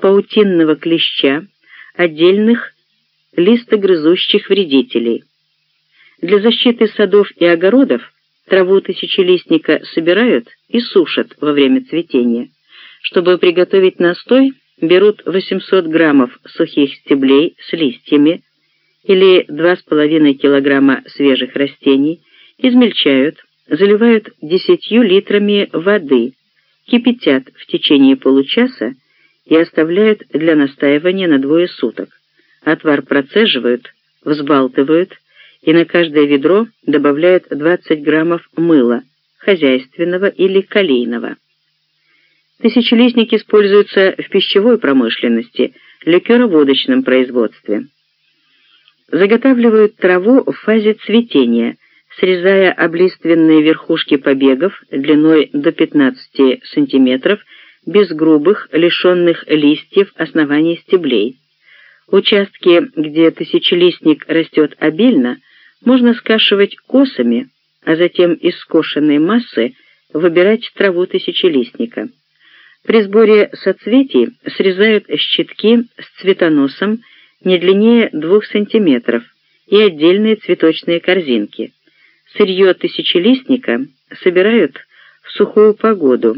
паутинного клеща, отдельных листогрызущих вредителей. Для защиты садов и огородов траву тысячелистника собирают и сушат во время цветения. Чтобы приготовить настой, берут 800 граммов сухих стеблей с листьями или 2,5 килограмма свежих растений, измельчают, заливают 10 литрами воды, кипятят в течение получаса и оставляют для настаивания на двое суток. Отвар процеживают, взбалтывают и на каждое ведро добавляют 20 граммов мыла, хозяйственного или калийного. Тысячелистник используется в пищевой промышленности, ликероводочном производстве. Заготавливают траву в фазе цветения, срезая облиственные верхушки побегов длиной до 15 см без грубых, лишенных листьев оснований стеблей. Участки, где тысячелистник растет обильно, можно скашивать косами, а затем из скошенной массы выбирать траву тысячелистника. При сборе соцветий срезают щитки с цветоносом не длиннее 2 см и отдельные цветочные корзинки. Сырье тысячелистника собирают в сухую погоду,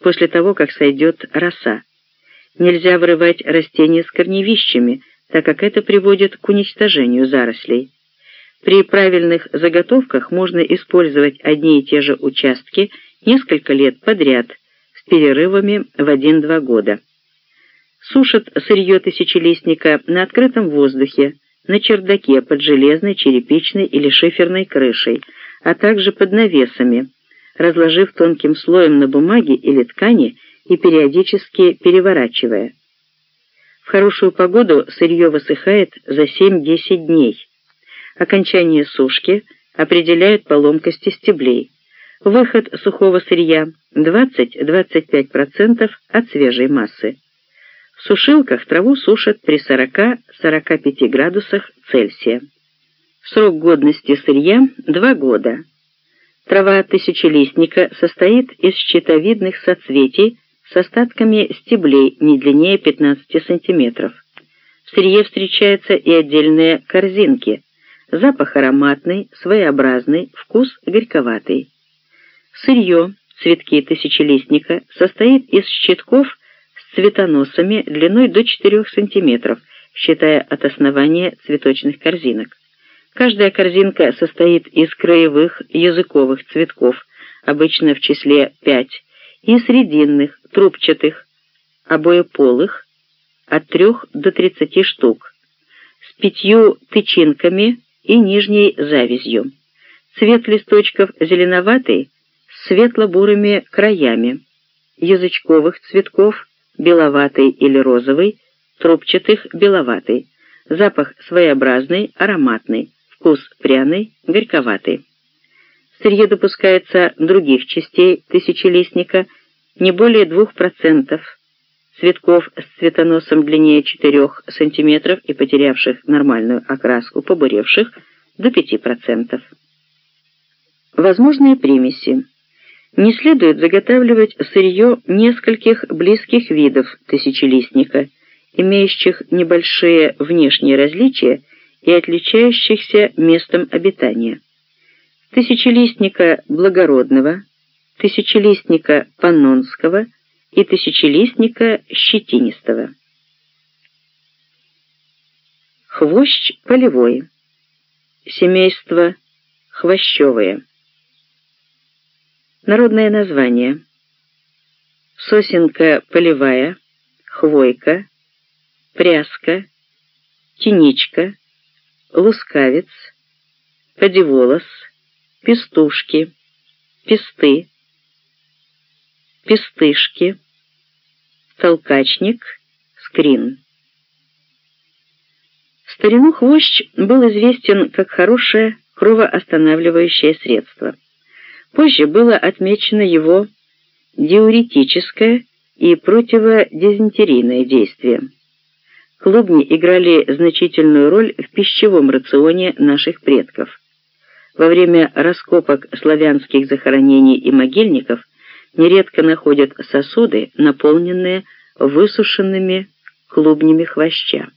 после того, как сойдет роса. Нельзя вырывать растения с корневищами, так как это приводит к уничтожению зарослей. При правильных заготовках можно использовать одни и те же участки несколько лет подряд с перерывами в 1-2 года. Сушат сырье тысячелистника на открытом воздухе, на чердаке под железной, черепичной или шиферной крышей, а также под навесами, разложив тонким слоем на бумаге или ткани и периодически переворачивая. В хорошую погоду сырье высыхает за 7-10 дней. Окончание сушки определяет по ломкости стеблей. Выход сухого сырья 20-25% от свежей массы. В сушилках траву сушат при 40-45 градусах Цельсия. Срок годности сырья – 2 года. Трава тысячелистника состоит из щитовидных соцветий с остатками стеблей не длиннее 15 см. В сырье встречаются и отдельные корзинки. Запах ароматный, своеобразный, вкус горьковатый. Сырье, цветки тысячелистника, состоит из щитков с цветоносами длиной до 4 см, считая от основания цветочных корзинок. Каждая корзинка состоит из краевых языковых цветков, обычно в числе 5, и срединных, трубчатых, обоеполых, от 3 до 30 штук, с пятью тычинками и нижней завязью. Цвет листочков зеленоватый, с светло-бурыми краями, язычковых цветков беловатый или розовый, трубчатых беловатый, запах своеобразный, ароматный, вкус пряный, горьковатый. Сырье допускается других частей тысячелистника не более 2%, цветков с цветоносом длиннее 4 см и потерявших нормальную окраску, побуревших до 5%. Возможные примеси. Не следует заготавливать сырье нескольких близких видов тысячелистника, имеющих небольшие внешние различия и отличающихся местом обитания. Тысячелистника благородного, тысячелистника паннонского и тысячелистника щетинистого. Хвощ полевой. Семейство хвощевые. Народное название. Сосенка полевая, хвойка, пряска, теничка, лускавец, подеволос, пестушки, песты, пестышки, толкачник, скрин. Старину хвощ был известен как хорошее кровоостанавливающее средство. Позже было отмечено его диуретическое и противодизентерийное действие. Клубни играли значительную роль в пищевом рационе наших предков. Во время раскопок славянских захоронений и могильников нередко находят сосуды, наполненные высушенными клубнями хвоща.